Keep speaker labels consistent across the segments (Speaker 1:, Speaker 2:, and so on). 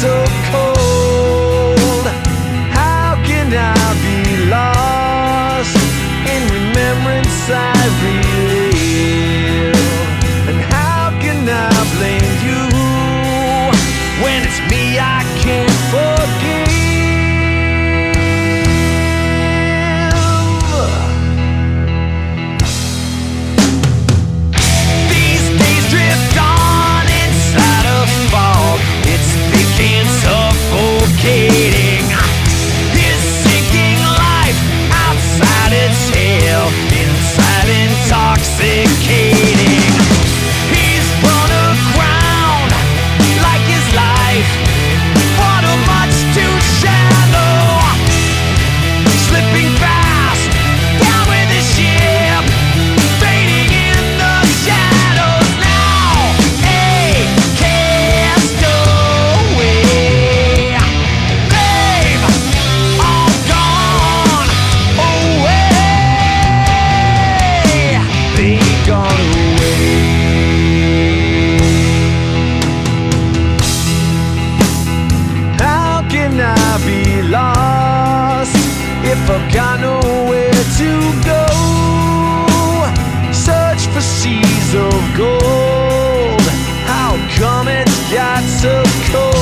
Speaker 1: so cold? How can I be lost in remembrance I relive? And how can I blame you when it's me I can't? Hey. comet got so cold.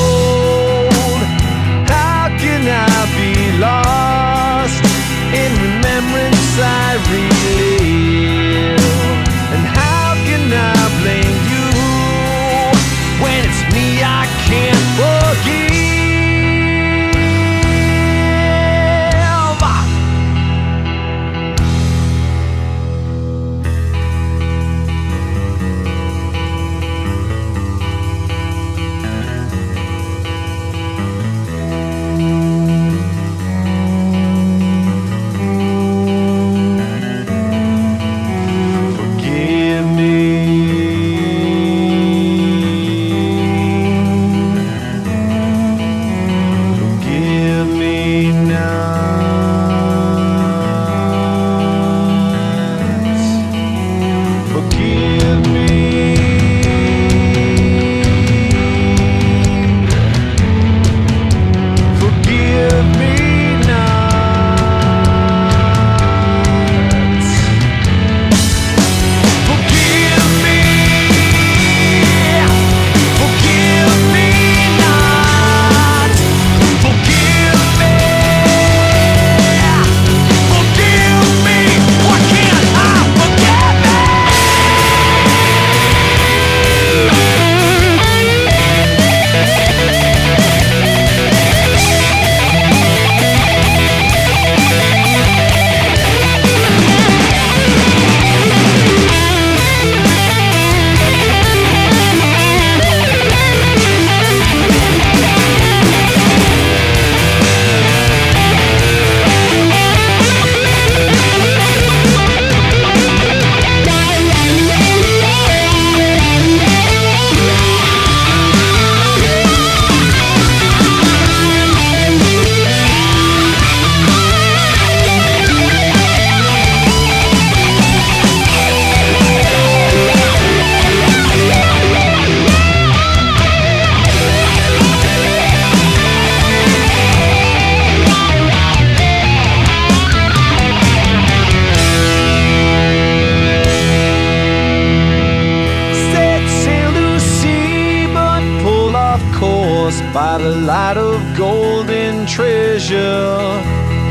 Speaker 1: by the light of golden treasure.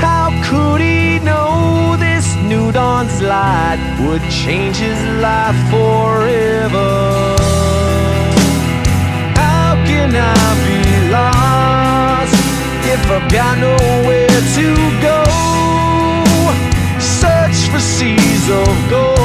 Speaker 1: How could he know this new dawn's light would change his life forever? How can I be lost if I've got nowhere to go? Search for seas of gold.